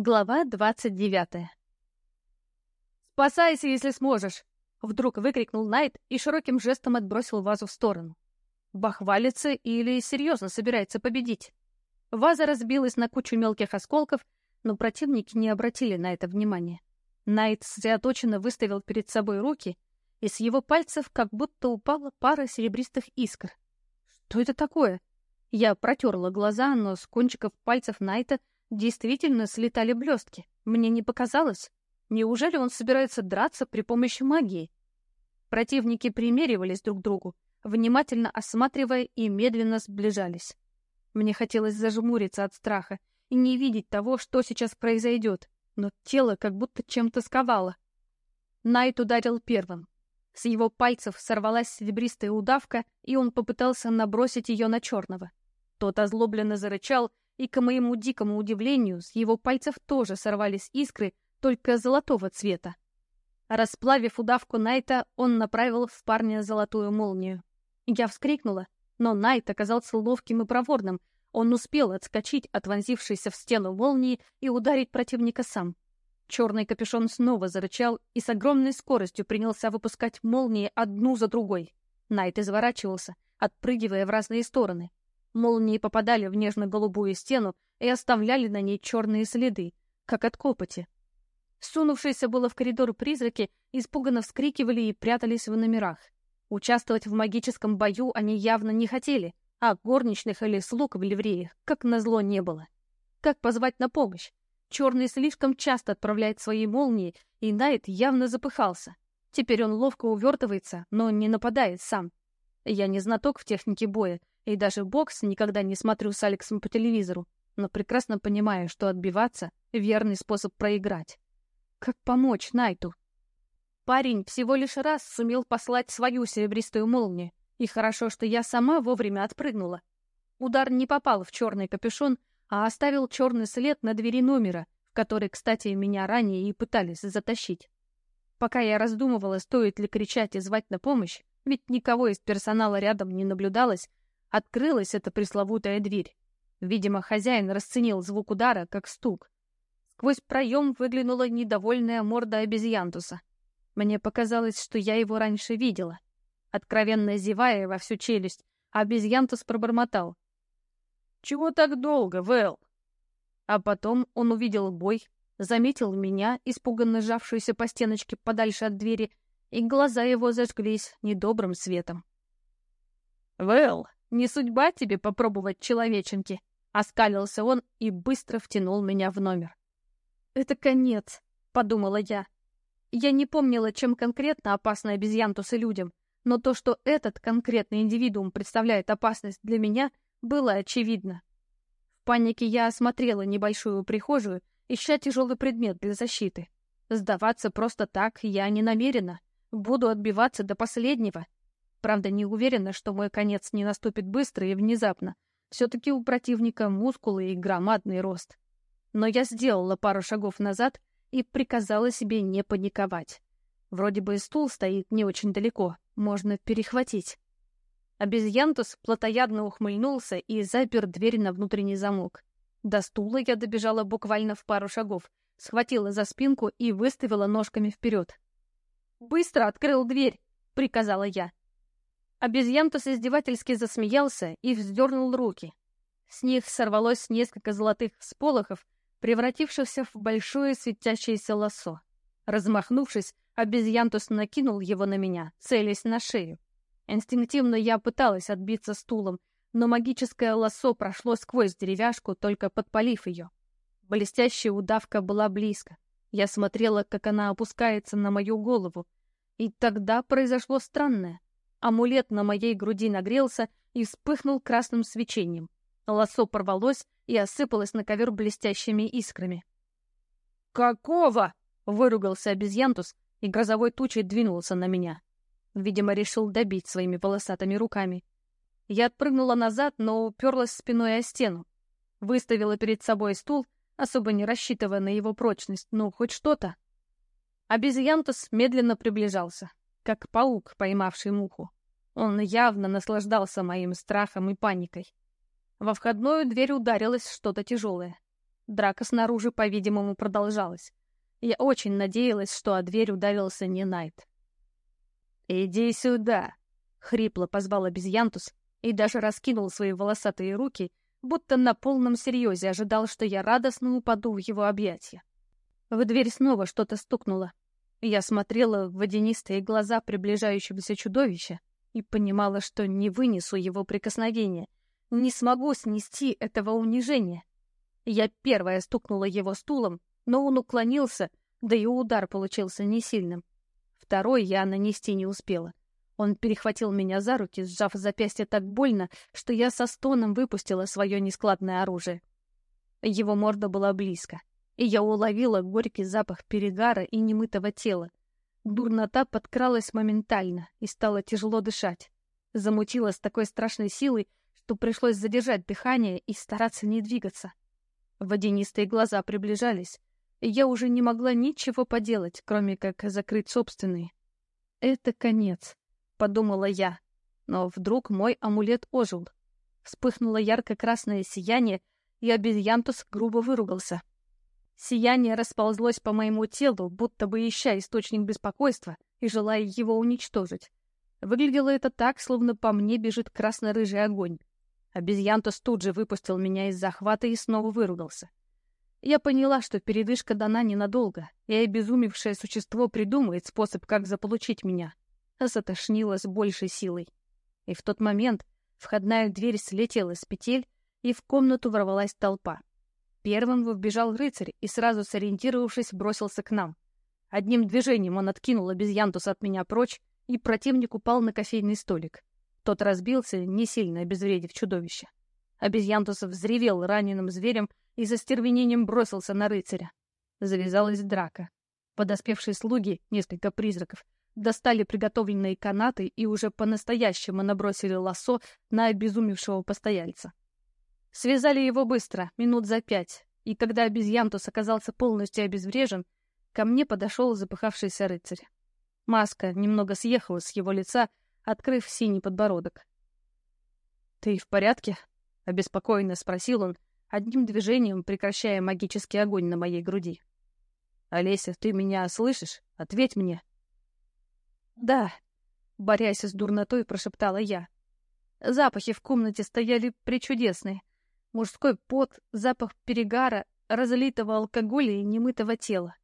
Глава двадцать девятая. «Спасайся, если сможешь!» — вдруг выкрикнул Найт и широким жестом отбросил вазу в сторону. Бахвалится или серьезно собирается победить? Ваза разбилась на кучу мелких осколков, но противники не обратили на это внимания. Найт сосредоточенно выставил перед собой руки, и с его пальцев как будто упала пара серебристых искр. Что это такое? Я протерла глаза, но с кончиков пальцев Найта Действительно слетали блестки. Мне не показалось. Неужели он собирается драться при помощи магии? Противники примеривались друг к другу, внимательно осматривая и медленно сближались. Мне хотелось зажмуриться от страха и не видеть того, что сейчас произойдет, но тело как будто чем-то сковало. Найт ударил первым. С его пальцев сорвалась серебристая удавка, и он попытался набросить ее на черного. Тот озлобленно зарычал и, к моему дикому удивлению, с его пальцев тоже сорвались искры, только золотого цвета. Расплавив удавку Найта, он направил в парня золотую молнию. Я вскрикнула, но Найт оказался ловким и проворным. Он успел отскочить от вонзившейся в стену молнии и ударить противника сам. Черный капюшон снова зарычал и с огромной скоростью принялся выпускать молнии одну за другой. Найт изворачивался, отпрыгивая в разные стороны. Молнии попадали в нежно-голубую стену и оставляли на ней черные следы, как от копоти. Сунувшиеся было в коридор призраки испуганно вскрикивали и прятались в номерах. Участвовать в магическом бою они явно не хотели, а горничных или слуг в ливреях, как назло, не было. Как позвать на помощь? Черный слишком часто отправляет свои молнии, и Найт явно запыхался. Теперь он ловко увертывается, но не нападает сам. Я не знаток в технике боя, и даже бокс никогда не смотрю с Алексом по телевизору, но прекрасно понимаю, что отбиваться — верный способ проиграть. Как помочь Найту? Парень всего лишь раз сумел послать свою серебристую молнию, и хорошо, что я сама вовремя отпрыгнула. Удар не попал в черный капюшон, а оставил черный след на двери номера, в который, кстати, меня ранее и пытались затащить. Пока я раздумывала, стоит ли кричать и звать на помощь, ведь никого из персонала рядом не наблюдалось, Открылась эта пресловутая дверь. Видимо, хозяин расценил звук удара как стук. Сквозь проем выглянула недовольная морда обезьянтуса. Мне показалось, что я его раньше видела. Откровенно зевая во всю челюсть, обезьянтус пробормотал. «Чего так долго, Вэл?» А потом он увидел бой, заметил меня, испуганно сжавшуюся по стеночке подальше от двери, и глаза его зажглись недобрым светом. «Вэл, не судьба тебе попробовать человеченки!» Оскалился он и быстро втянул меня в номер. «Это конец», — подумала я. Я не помнила, чем конкретно опасны обезьянтусы людям, но то, что этот конкретный индивидуум представляет опасность для меня, было очевидно. В панике я осмотрела небольшую прихожую, ища тяжелый предмет для защиты. Сдаваться просто так я не намерена. Буду отбиваться до последнего — Правда, не уверена, что мой конец не наступит быстро и внезапно. Все-таки у противника мускулы и громадный рост. Но я сделала пару шагов назад и приказала себе не паниковать. Вроде бы и стул стоит не очень далеко, можно перехватить. Обезьянтус плотоядно ухмыльнулся и запер дверь на внутренний замок. До стула я добежала буквально в пару шагов, схватила за спинку и выставила ножками вперед. «Быстро открыл дверь!» — приказала я. Обезьянтус издевательски засмеялся и вздернул руки. С них сорвалось несколько золотых сполохов, превратившихся в большое светящееся лосо. Размахнувшись, обезьянтус накинул его на меня, целясь на шею. Инстинктивно я пыталась отбиться стулом, но магическое лосо прошло сквозь деревяшку, только подпалив ее. Блестящая удавка была близко. Я смотрела, как она опускается на мою голову. И тогда произошло странное. Амулет на моей груди нагрелся и вспыхнул красным свечением. Лосо порвалось и осыпалось на ковер блестящими искрами. «Какого?» — выругался обезьянтус, и грозовой тучей двинулся на меня. Видимо, решил добить своими волосатыми руками. Я отпрыгнула назад, но уперлась спиной о стену. Выставила перед собой стул, особо не рассчитывая на его прочность, ну, хоть что-то. Обезьянтус медленно приближался как паук, поймавший муху. Он явно наслаждался моим страхом и паникой. Во входную дверь ударилось что-то тяжелое. Драка снаружи, по-видимому, продолжалась. Я очень надеялась, что о дверь ударился не Найт. «Иди сюда!» — хрипло позвал обезьянтус и даже раскинул свои волосатые руки, будто на полном серьезе ожидал, что я радостно упаду в его объятия. В дверь снова что-то стукнуло. Я смотрела в водянистые глаза приближающегося чудовища и понимала, что не вынесу его прикосновения, не смогу снести этого унижения. Я первая стукнула его стулом, но он уклонился, да и удар получился не сильным. Второй я нанести не успела. Он перехватил меня за руки, сжав запястье так больно, что я со стоном выпустила свое нескладное оружие. Его морда была близко, и я уловила горький запах перегара и немытого тела. Дурнота подкралась моментально и стало тяжело дышать. Замутила с такой страшной силой, что пришлось задержать дыхание и стараться не двигаться. Водянистые глаза приближались, и я уже не могла ничего поделать, кроме как закрыть собственные. Это конец подумала я. Но вдруг мой амулет ожил. Вспыхнуло ярко-красное сияние, и обезьянтус грубо выругался. Сияние расползлось по моему телу, будто бы ища источник беспокойства и желая его уничтожить. Выглядело это так, словно по мне бежит красно-рыжий огонь. Обезьянтус тут же выпустил меня из захвата и снова выругался. Я поняла, что передышка дана ненадолго, и обезумевшее существо придумает способ, как заполучить меня затошнило с большей силой. И в тот момент входная дверь слетела с петель, и в комнату ворвалась толпа. Первым вбежал рыцарь и, сразу сориентировавшись, бросился к нам. Одним движением он откинул обезьянтус от меня прочь, и противник упал на кофейный столик. Тот разбился, не сильно обезвредив чудовище. Обезьянтус взревел раненым зверем и за стервенением бросился на рыцаря. Завязалась драка. Подоспевшие слуги, несколько призраков, достали приготовленные канаты и уже по-настоящему набросили лассо на обезумевшего постояльца. Связали его быстро, минут за пять, и когда обезьянтус оказался полностью обезврежен, ко мне подошел запыхавшийся рыцарь. Маска немного съехала с его лица, открыв синий подбородок. «Ты в порядке?» — обеспокоенно спросил он, одним движением прекращая магический огонь на моей груди. «Олеся, ты меня слышишь? Ответь мне!» «Да», — борясь с дурнотой, прошептала я. Запахи в комнате стояли причудесные. Мужской пот, запах перегара, разлитого алкоголя и немытого тела.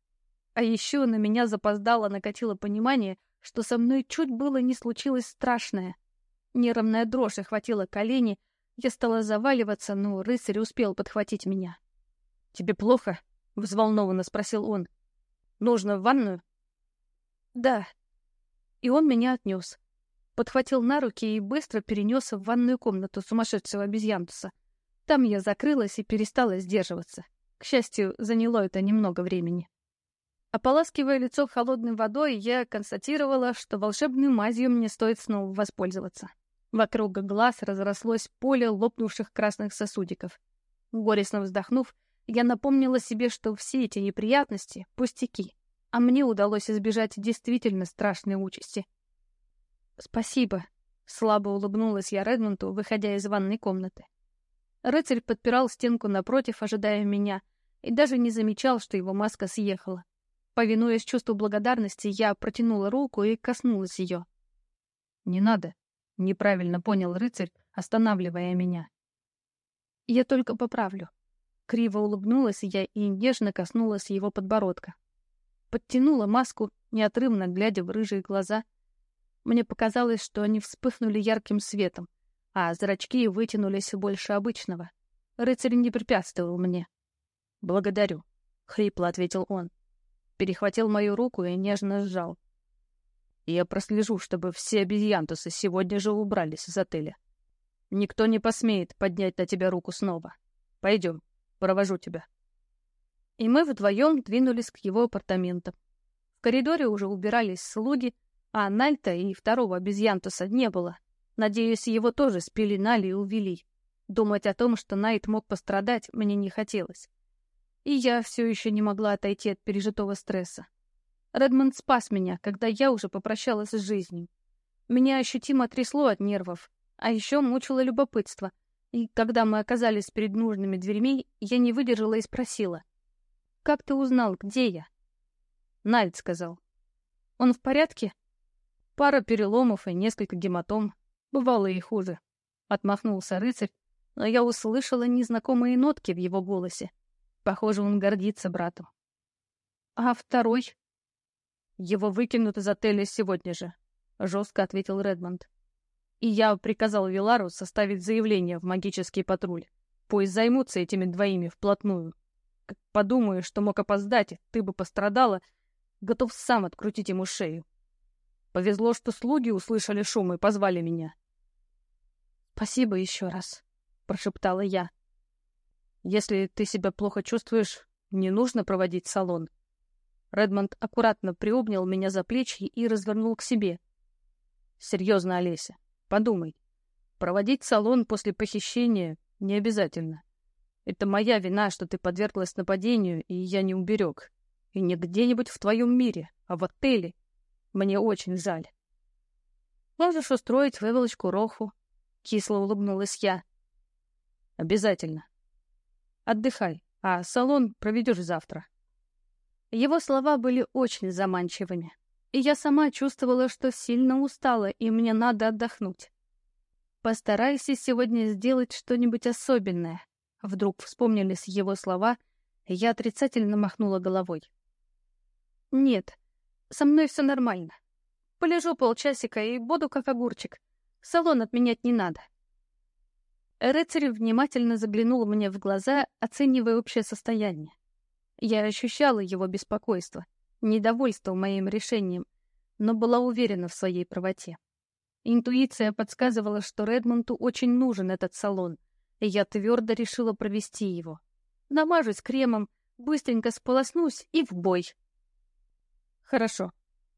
А еще на меня запоздало накатило понимание, что со мной чуть было не случилось страшное. Нервная дрожь охватила колени, я стала заваливаться, но рыцарь успел подхватить меня. «Тебе плохо?» — взволнованно спросил он. «Нужно в ванную?» «Да», и он меня отнес. Подхватил на руки и быстро перенес в ванную комнату сумасшедшего обезьянтуса. Там я закрылась и перестала сдерживаться. К счастью, заняло это немного времени. Ополаскивая лицо холодной водой, я констатировала, что волшебной мазью мне стоит снова воспользоваться. Вокруг глаз разрослось поле лопнувших красных сосудиков. Горестно вздохнув, я напомнила себе, что все эти неприятности — пустяки а мне удалось избежать действительно страшной участи. «Спасибо», — слабо улыбнулась я Редмонту, выходя из ванной комнаты. Рыцарь подпирал стенку напротив, ожидая меня, и даже не замечал, что его маска съехала. Повинуясь чувству благодарности, я протянула руку и коснулась ее. «Не надо», — неправильно понял рыцарь, останавливая меня. «Я только поправлю». Криво улыбнулась я и нежно коснулась его подбородка подтянула маску, неотрывно глядя в рыжие глаза. Мне показалось, что они вспыхнули ярким светом, а зрачки вытянулись больше обычного. Рыцарь не препятствовал мне. «Благодарю», — хрипло ответил он. Перехватил мою руку и нежно сжал. «Я прослежу, чтобы все обезьянтусы сегодня же убрались из отеля. Никто не посмеет поднять на тебя руку снова. Пойдем, провожу тебя» и мы вдвоем двинулись к его апартаментам. В коридоре уже убирались слуги, а Нальта и второго обезьянтуса не было. Надеюсь, его тоже спеленали и увели. Думать о том, что Найт мог пострадать, мне не хотелось. И я все еще не могла отойти от пережитого стресса. Редмонд спас меня, когда я уже попрощалась с жизнью. Меня ощутимо трясло от нервов, а еще мучило любопытство. И когда мы оказались перед нужными дверьми, я не выдержала и спросила. «Как ты узнал, где я?» Найт сказал. «Он в порядке?» Пара переломов и несколько гематом. Бывало и хуже. Отмахнулся рыцарь, но я услышала незнакомые нотки в его голосе. Похоже, он гордится братом. «А второй?» «Его выкинут из отеля сегодня же», — жестко ответил Редмонд. «И я приказал Вилару составить заявление в магический патруль. Пусть займутся этими двоими вплотную. Как подумаю, что мог опоздать, ты бы пострадала, готов сам открутить ему шею. Повезло, что слуги услышали шум и позвали меня. «Спасибо еще раз», — прошептала я. «Если ты себя плохо чувствуешь, не нужно проводить салон». Редмонд аккуратно приобнял меня за плечи и развернул к себе. «Серьезно, Олеся, подумай. Проводить салон после похищения не обязательно. Это моя вина, что ты подверглась нападению, и я не уберег. И не где-нибудь в твоем мире, а в отеле. Мне очень жаль. Можешь устроить выволочку Роху, кисло улыбнулась я. Обязательно. Отдыхай, а салон проведешь завтра. Его слова были очень заманчивыми, и я сама чувствовала, что сильно устала, и мне надо отдохнуть. Постарайся сегодня сделать что-нибудь особенное. Вдруг вспомнились его слова, и я отрицательно махнула головой. Нет, со мной все нормально. Полежу полчасика и буду как огурчик. Салон отменять не надо. Рыцарь внимательно заглянул мне в глаза, оценивая общее состояние. Я ощущала его беспокойство, недовольство моим решением, но была уверена в своей правоте. Интуиция подсказывала, что Редмонту очень нужен этот салон, и я твердо решила провести его. Намажусь кремом, быстренько сполоснусь и в бой. Хорошо.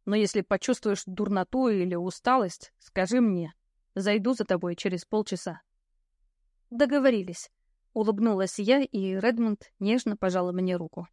Но если почувствуешь дурноту или усталость, скажи мне. Зайду за тобой через полчаса. Договорились. Улыбнулась я, и Редмонд нежно пожала мне руку.